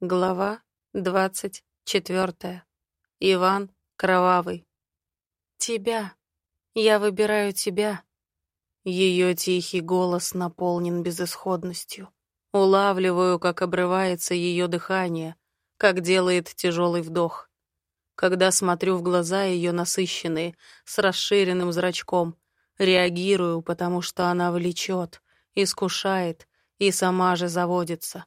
Глава двадцать четвертая. Иван Кровавый. Тебя. Я выбираю тебя. Ее тихий голос наполнен безысходностью. Улавливаю, как обрывается ее дыхание, как делает тяжелый вдох. Когда смотрю в глаза ее насыщенные, с расширенным зрачком, реагирую, потому что она влечет, искушает и сама же заводится.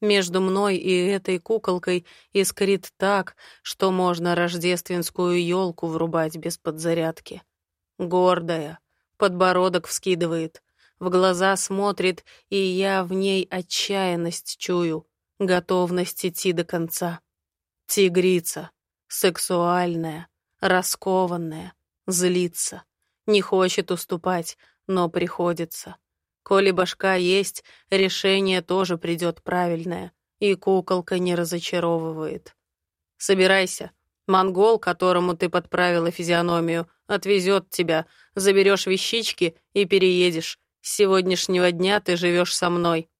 Между мной и этой куколкой искрит так, что можно рождественскую елку врубать без подзарядки. Гордая, подбородок вскидывает, в глаза смотрит, и я в ней отчаянность чую, готовность идти до конца. Тигрица, сексуальная, раскованная, злится, не хочет уступать, но приходится. Коли башка есть, решение тоже придет правильное, и куколка не разочаровывает. Собирайся. Монгол, которому ты подправила физиономию, отвезет тебя, заберешь вещички и переедешь. С сегодняшнего дня ты живешь со мной.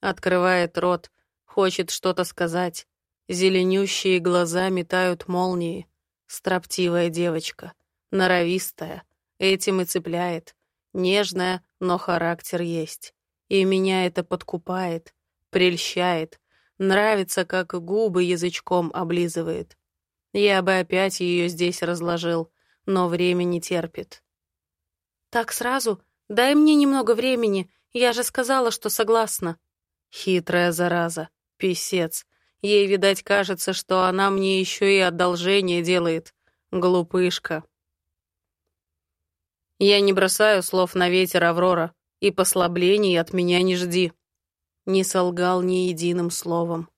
Открывает рот, хочет что-то сказать. Зеленющие глаза метают молнии. Строптивая девочка, норовистая, этим и цепляет. Нежная, но характер есть. И меня это подкупает, прельщает, нравится, как губы язычком облизывает. Я бы опять ее здесь разложил, но время не терпит. «Так сразу? Дай мне немного времени, я же сказала, что согласна». Хитрая зараза, писец. Ей, видать, кажется, что она мне еще и одолжение делает. Глупышка. Я не бросаю слов на ветер, Аврора, и послаблений от меня не жди. Не солгал ни единым словом.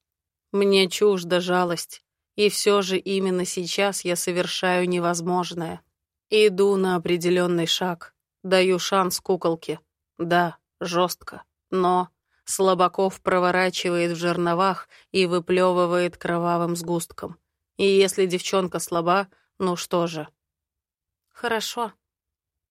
Мне чужда жалость, и все же именно сейчас я совершаю невозможное. Иду на определенный шаг, даю шанс куколке. Да, жестко, но Слабаков проворачивает в жерновах и выплевывает кровавым сгустком. И если девчонка слаба, ну что же. Хорошо,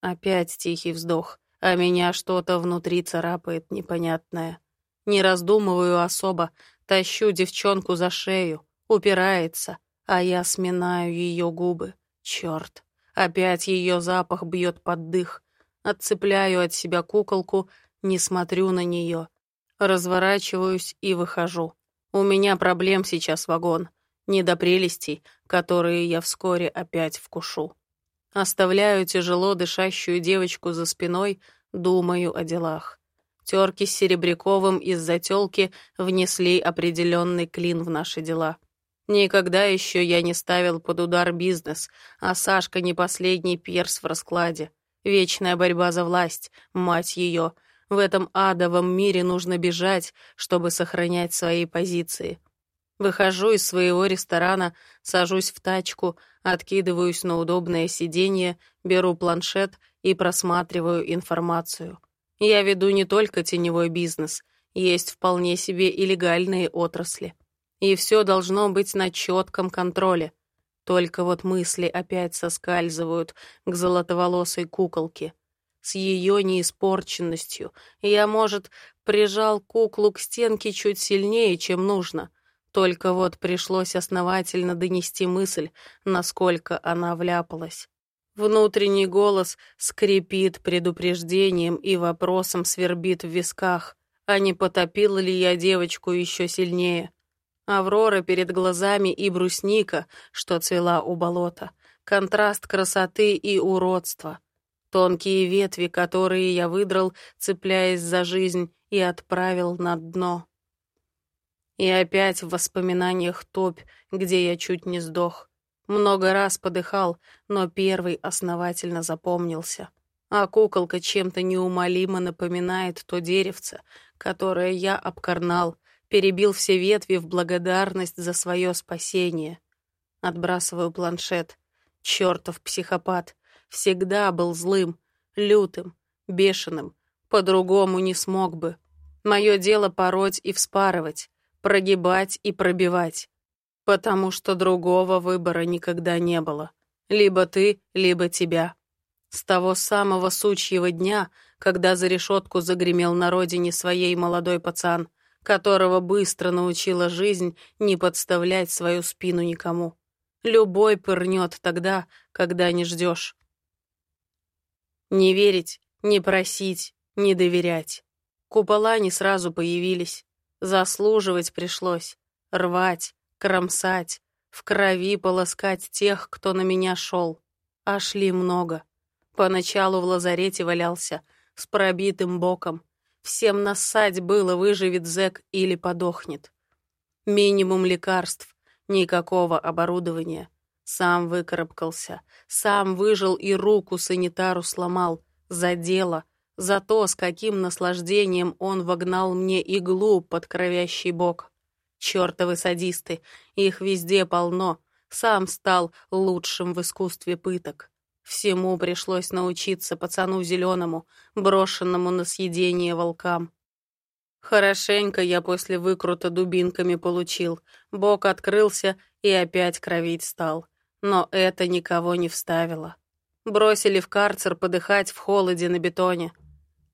Опять тихий вздох, а меня что-то внутри царапает непонятное. Не раздумываю особо, тащу девчонку за шею, упирается, а я сминаю ее губы. Черт, опять ее запах бьет под дых. Отцепляю от себя куколку, не смотрю на нее. Разворачиваюсь и выхожу. У меня проблем сейчас вагон. Не до прелестей, которые я вскоре опять вкушу. Оставляю тяжело дышащую девочку за спиной, думаю о делах. Терки с Серебряковым из-за тёлки внесли определенный клин в наши дела. Никогда еще я не ставил под удар бизнес, а Сашка не последний перс в раскладе. Вечная борьба за власть, мать ее. В этом адовом мире нужно бежать, чтобы сохранять свои позиции. Выхожу из своего ресторана, сажусь в тачку, откидываюсь на удобное сиденье, беру планшет и просматриваю информацию. Я веду не только теневой бизнес, есть вполне себе и легальные отрасли. И все должно быть на четком контроле. Только вот мысли опять соскальзывают к золотоволосой куколке. С ее неиспорченностью я, может, прижал куклу к стенке чуть сильнее, чем нужно — только вот пришлось основательно донести мысль, насколько она вляпалась. Внутренний голос скрипит предупреждением и вопросом свербит в висках, а не потопила ли я девочку еще сильнее. Аврора перед глазами и брусника, что цвела у болота, контраст красоты и уродства. Тонкие ветви, которые я выдрал, цепляясь за жизнь, и отправил на дно. И опять в воспоминаниях топь, где я чуть не сдох. Много раз подыхал, но первый основательно запомнился. А куколка чем-то неумолимо напоминает то деревце, которое я обкорнал, перебил все ветви в благодарность за свое спасение. Отбрасываю планшет. Чертов психопат. Всегда был злым, лютым, бешеным. По-другому не смог бы. Мое дело пороть и вспарывать прогибать и пробивать. Потому что другого выбора никогда не было. Либо ты, либо тебя. С того самого сучьего дня, когда за решетку загремел на родине своей молодой пацан, которого быстро научила жизнь не подставлять свою спину никому. Любой пырнет тогда, когда не ждешь. Не верить, не просить, не доверять. Купола не сразу появились. Заслуживать пришлось. Рвать, кромсать, в крови полоскать тех, кто на меня шел. А шли много. Поначалу в лазарете валялся, с пробитым боком. Всем нассать было, выживет зэк или подохнет. Минимум лекарств, никакого оборудования. Сам выкарабкался, сам выжил и руку санитару сломал. За дело, за то, с каким наслаждением он вогнал мне иглу под кровящий бок. Чёртовы садисты, их везде полно. Сам стал лучшим в искусстве пыток. Всему пришлось научиться пацану зеленому, брошенному на съедение волкам. Хорошенько я после выкрута дубинками получил. Бок открылся и опять кровить стал. Но это никого не вставило. Бросили в карцер подыхать в холоде на бетоне.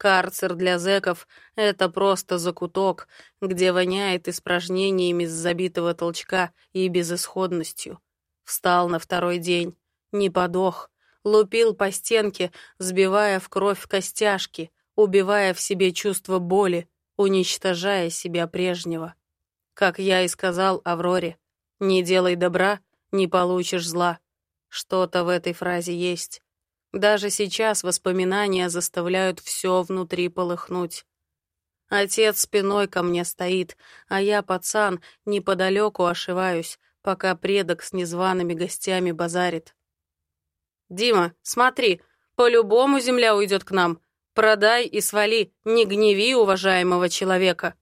Карцер для зэков — это просто закуток, где воняет испражнениями с забитого толчка и безысходностью. Встал на второй день, не подох, лупил по стенке, сбивая в кровь костяшки, убивая в себе чувство боли, уничтожая себя прежнего. Как я и сказал Авроре, «Не делай добра, не получишь зла». Что-то в этой фразе есть. Даже сейчас воспоминания заставляют все внутри полыхнуть. Отец спиной ко мне стоит, а я, пацан, неподалеку ошиваюсь, пока предок с незваными гостями базарит. «Дима, смотри, по-любому земля уйдет к нам. Продай и свали, не гневи уважаемого человека».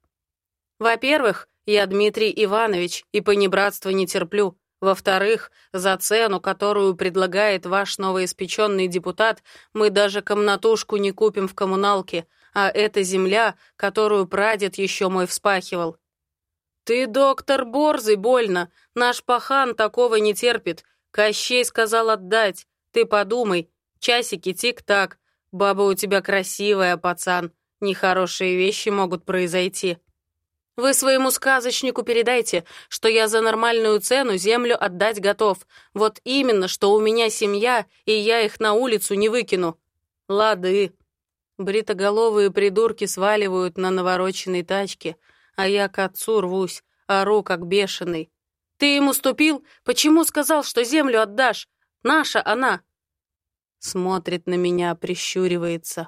Во-первых, я Дмитрий Иванович и понебратства не терплю. Во-вторых, за цену, которую предлагает ваш новоиспеченный депутат, мы даже комнатушку не купим в коммуналке, а это земля, которую прадед еще мой вспахивал. Ты, доктор, борзый, больно. Наш пахан такого не терпит. Кощей сказал отдать. Ты подумай. Часики тик-так. Баба у тебя красивая, пацан. Нехорошие вещи могут произойти. Вы своему сказочнику передайте, что я за нормальную цену землю отдать готов. Вот именно, что у меня семья, и я их на улицу не выкину. Лады. Бритоголовые придурки сваливают на навороченной тачке, а я к отцу рвусь, ору как бешеный. Ты ему ступил? Почему сказал, что землю отдашь? Наша она. Смотрит на меня, прищуривается.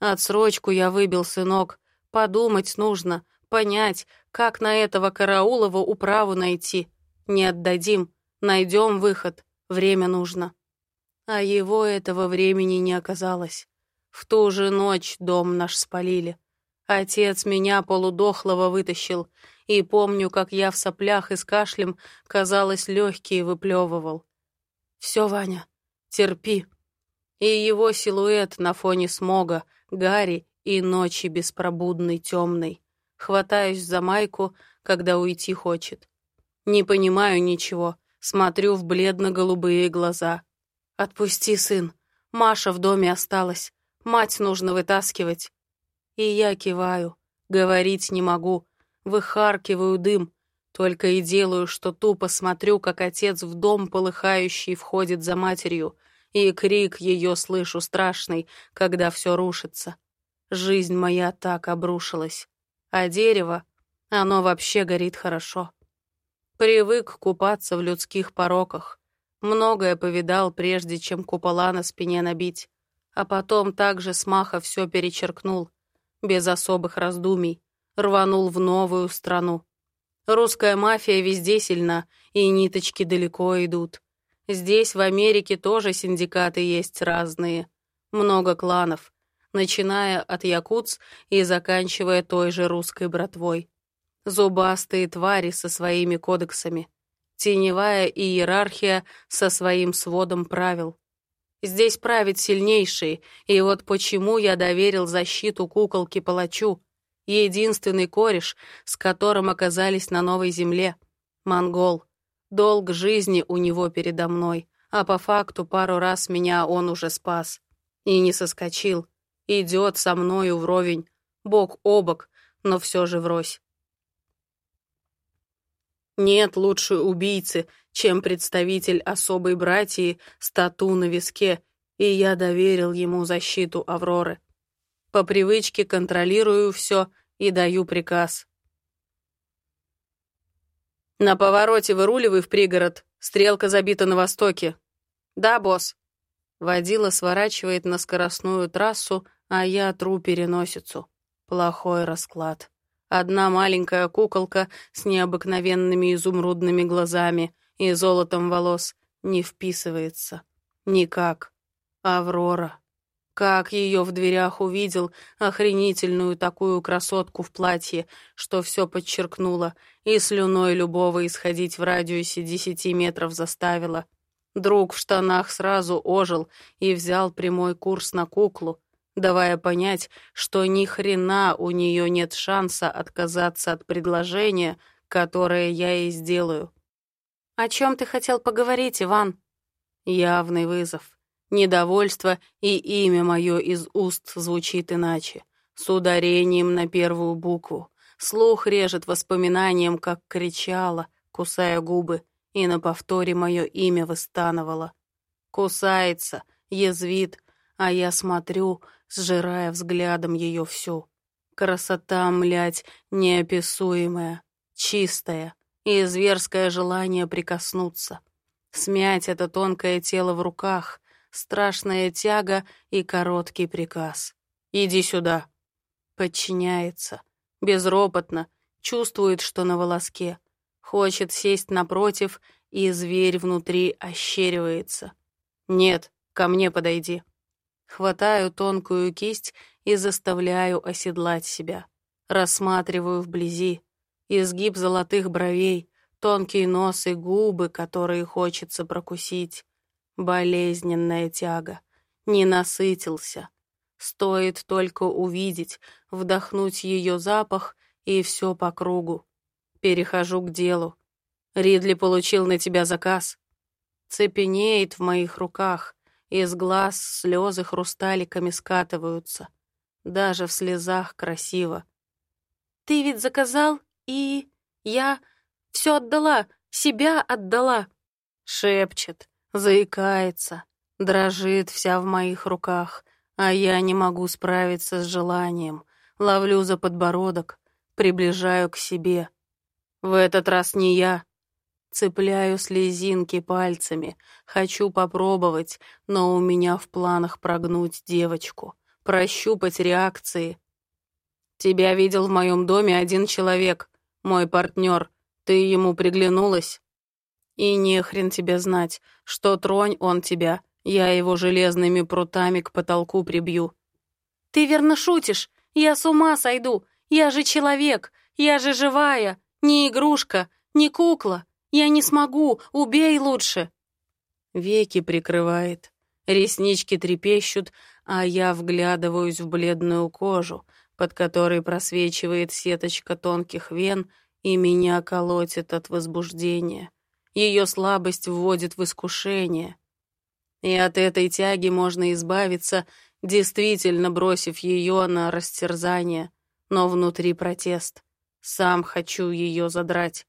Отсрочку я выбил, сынок. Подумать нужно понять, как на этого Караулова управу найти. Не отдадим, найдем выход, время нужно. А его этого времени не оказалось. В ту же ночь дом наш спалили. Отец меня полудохлого вытащил, и помню, как я в соплях и с кашлем, казалось, легкие выплевывал. Все, Ваня, терпи. И его силуэт на фоне смога, гари и ночи беспробудной темной. Хватаюсь за майку, когда уйти хочет. Не понимаю ничего, смотрю в бледно-голубые глаза. «Отпусти, сын. Маша в доме осталась. Мать нужно вытаскивать». И я киваю. Говорить не могу. Выхаркиваю дым. Только и делаю, что тупо смотрю, как отец в дом полыхающий входит за матерью, и крик ее слышу страшный, когда все рушится. Жизнь моя так обрушилась. А дерево, оно вообще горит хорошо. Привык купаться в людских пороках. Многое повидал, прежде чем купола на спине набить. А потом также смаха все перечеркнул, без особых раздумий, рванул в новую страну. Русская мафия везде сильна, и ниточки далеко идут. Здесь, в Америке, тоже синдикаты есть разные. Много кланов начиная от якутс и заканчивая той же русской братвой. Зубастые твари со своими кодексами. Теневая иерархия со своим сводом правил. Здесь правит сильнейший, и вот почему я доверил защиту куколке палачу, единственный кореш, с которым оказались на новой земле. Монгол. Долг жизни у него передо мной, а по факту пару раз меня он уже спас. И не соскочил, идет со мною вровень, бок о бок, но все же врозь. Нет лучше убийцы, чем представитель особой братьи с тату на виске, и я доверил ему защиту Авроры. По привычке контролирую все и даю приказ. На повороте выруливай в пригород. Стрелка забита на востоке. Да, босс. Водила сворачивает на скоростную трассу, а я тру переносицу. Плохой расклад. Одна маленькая куколка с необыкновенными изумрудными глазами и золотом волос не вписывается. Никак. Аврора. Как ее в дверях увидел, охренительную такую красотку в платье, что все подчеркнуло, и слюной любого исходить в радиусе десяти метров заставила. Друг в штанах сразу ожил и взял прямой курс на куклу, давая понять, что ни хрена у нее нет шанса отказаться от предложения, которое я ей сделаю. «О чем ты хотел поговорить, Иван?» Явный вызов. Недовольство и имя мое из уст звучит иначе, с ударением на первую букву. Слух режет воспоминанием, как кричала, кусая губы, и на повторе мое имя выстанывало. Кусается, язвит, а я смотрю, сжирая взглядом ее всю. Красота, млять, неописуемая, чистая, и зверское желание прикоснуться. Смять это тонкое тело в руках, страшная тяга и короткий приказ. «Иди сюда». Подчиняется, безропотно, чувствует, что на волоске. Хочет сесть напротив, и зверь внутри ощеривается. «Нет, ко мне подойди». Хватаю тонкую кисть и заставляю оседлать себя. Рассматриваю вблизи. Изгиб золотых бровей, тонкий нос и губы, которые хочется прокусить. Болезненная тяга. Не насытился. Стоит только увидеть, вдохнуть ее запах, и все по кругу. Перехожу к делу. Ридли получил на тебя заказ. Цепенеет в моих руках. Из глаз слезы хрусталиками скатываются. Даже в слезах красиво. «Ты ведь заказал, и я все отдала, себя отдала», — шепчет, заикается, дрожит вся в моих руках, а я не могу справиться с желанием. Ловлю за подбородок, приближаю к себе. В этот раз не я. Цепляю слезинки пальцами, хочу попробовать, но у меня в планах прогнуть девочку, прощупать реакции. Тебя видел в моем доме один человек, мой партнер. Ты ему приглянулась? И не хрен тебе знать, что тронь он тебя, я его железными прутами к потолку прибью. Ты верно шутишь? Я с ума сойду. Я же человек, я же живая, не игрушка, не кукла. Я не смогу, убей лучше. Веки прикрывает, реснички трепещут, а я вглядываюсь в бледную кожу, под которой просвечивает сеточка тонких вен, и меня колотит от возбуждения. Ее слабость вводит в искушение. И от этой тяги можно избавиться, действительно бросив ее на растерзание. Но внутри протест. Сам хочу ее задрать.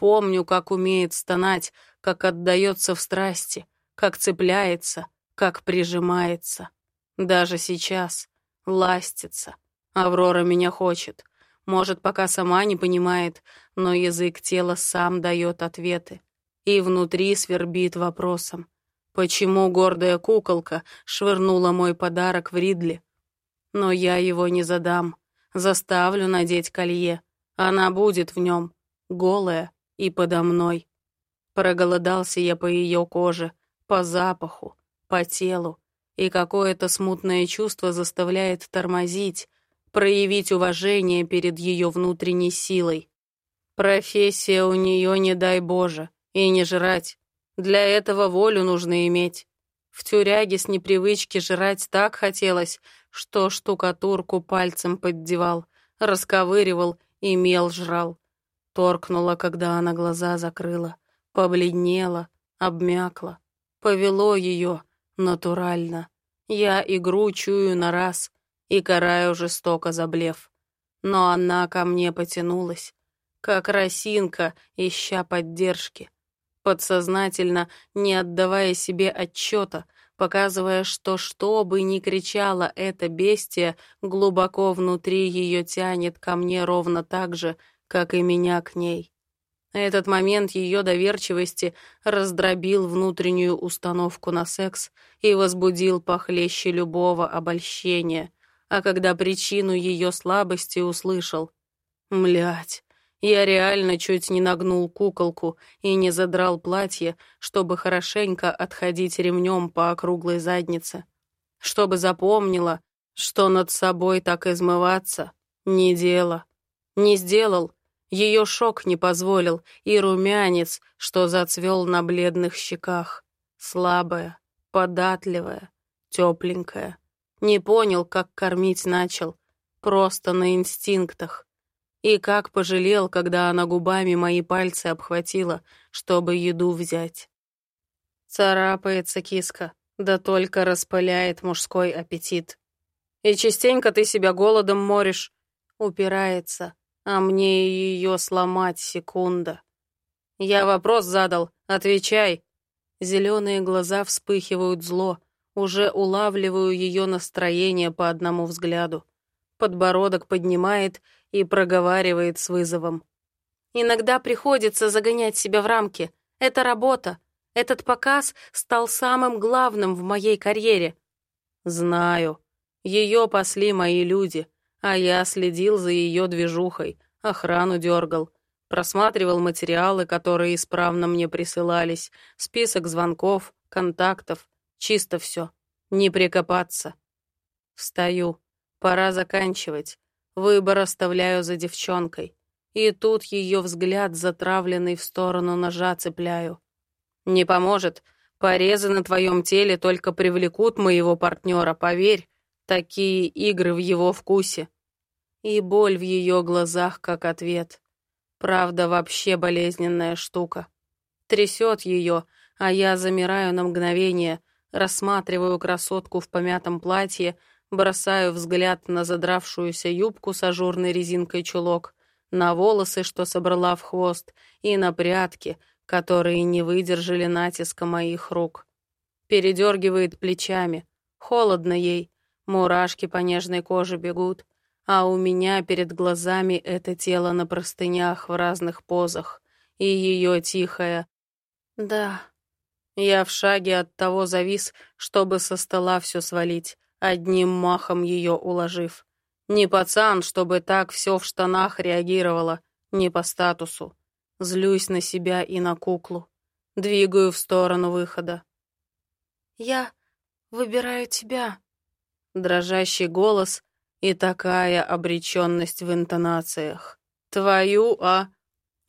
Помню, как умеет стонать, как отдается в страсти, как цепляется, как прижимается. Даже сейчас ластится. Аврора меня хочет. Может, пока сама не понимает, но язык тела сам дает ответы и внутри свербит вопросом. Почему гордая куколка швырнула мой подарок в Ридли? Но я его не задам. Заставлю надеть колье. Она будет в нем, голая и подо мной. Проголодался я по ее коже, по запаху, по телу, и какое-то смутное чувство заставляет тормозить, проявить уважение перед ее внутренней силой. Профессия у нее, не дай Боже, и не жрать. Для этого волю нужно иметь. В тюряге с непривычки жрать так хотелось, что штукатурку пальцем поддевал, расковыривал и мел жрал. Торкнула, когда она глаза закрыла, побледнела, обмякла. Повело ее натурально. Я игру чую на раз и караю жестоко заблев. Но она ко мне потянулась, как росинка, ища поддержки. Подсознательно, не отдавая себе отчета, показывая, что что бы ни кричала эта бестия, глубоко внутри ее тянет ко мне ровно так же, как и меня к ней. Этот момент ее доверчивости раздробил внутреннюю установку на секс и возбудил похлеще любого обольщения, а когда причину ее слабости услышал. Млять, я реально чуть не нагнул куколку и не задрал платье, чтобы хорошенько отходить ремнем по округлой заднице. Чтобы запомнила, что над собой так измываться — не дело. Не сделал — ее шок не позволил, и румянец, что зацвел на бледных щеках. Слабая, податливая, тепленькая. Не понял, как кормить начал. Просто на инстинктах. И как пожалел, когда она губами мои пальцы обхватила, чтобы еду взять. Царапается киска, да только распыляет мужской аппетит. И частенько ты себя голодом моришь. Упирается, а мне ее сломать секунда. Я вопрос задал, отвечай. Зеленые глаза вспыхивают зло, уже улавливаю ее настроение по одному взгляду. Подбородок поднимает и проговаривает с вызовом. Иногда приходится загонять себя в рамки. Это работа. Этот показ стал самым главным в моей карьере. Знаю. Ее пасли мои люди — а я следил за ее движухой, охрану дергал, просматривал материалы, которые исправно мне присылались, список звонков, контактов, чисто все. Не прикопаться. Встаю. Пора заканчивать. Выбор оставляю за девчонкой. И тут ее взгляд, затравленный в сторону ножа, цепляю. Не поможет. Порезы на твоем теле только привлекут моего партнера, поверь. Такие игры в его вкусе. И боль в ее глазах как ответ. Правда, вообще болезненная штука. Трясет ее, а я замираю на мгновение, рассматриваю красотку в помятом платье, бросаю взгляд на задравшуюся юбку с ажурной резинкой чулок, на волосы, что собрала в хвост, и на прятки, которые не выдержали натиска моих рук. Передергивает плечами. Холодно ей, Мурашки по нежной коже бегут, а у меня перед глазами это тело на простынях в разных позах и ее тихое «да». Я в шаге от того завис, чтобы со стола все свалить, одним махом ее уложив. Не пацан, чтобы так все в штанах реагировало, не по статусу. Злюсь на себя и на куклу. Двигаю в сторону выхода. «Я выбираю тебя», дрожащий голос и такая обреченность в интонациях. «Твою, а...»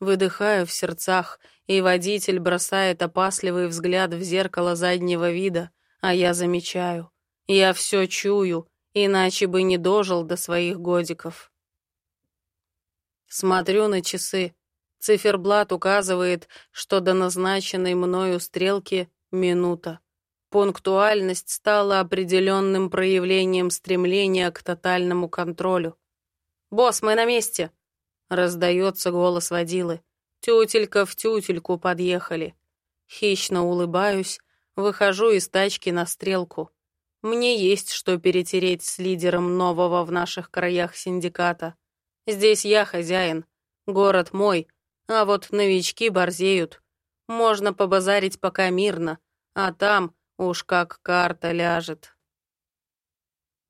Выдыхаю в сердцах, и водитель бросает опасливый взгляд в зеркало заднего вида, а я замечаю. Я все чую, иначе бы не дожил до своих годиков. Смотрю на часы. Циферблат указывает, что до назначенной мною стрелки минута. Пунктуальность стала определенным проявлением стремления к тотальному контролю. «Босс, мы на месте!» — раздается голос водилы. Тютелька в тютельку подъехали. Хищно улыбаюсь, выхожу из тачки на стрелку. Мне есть что перетереть с лидером нового в наших краях синдиката. Здесь я хозяин, город мой, а вот новички борзеют. Можно побазарить пока мирно, а там Уж как карта ляжет.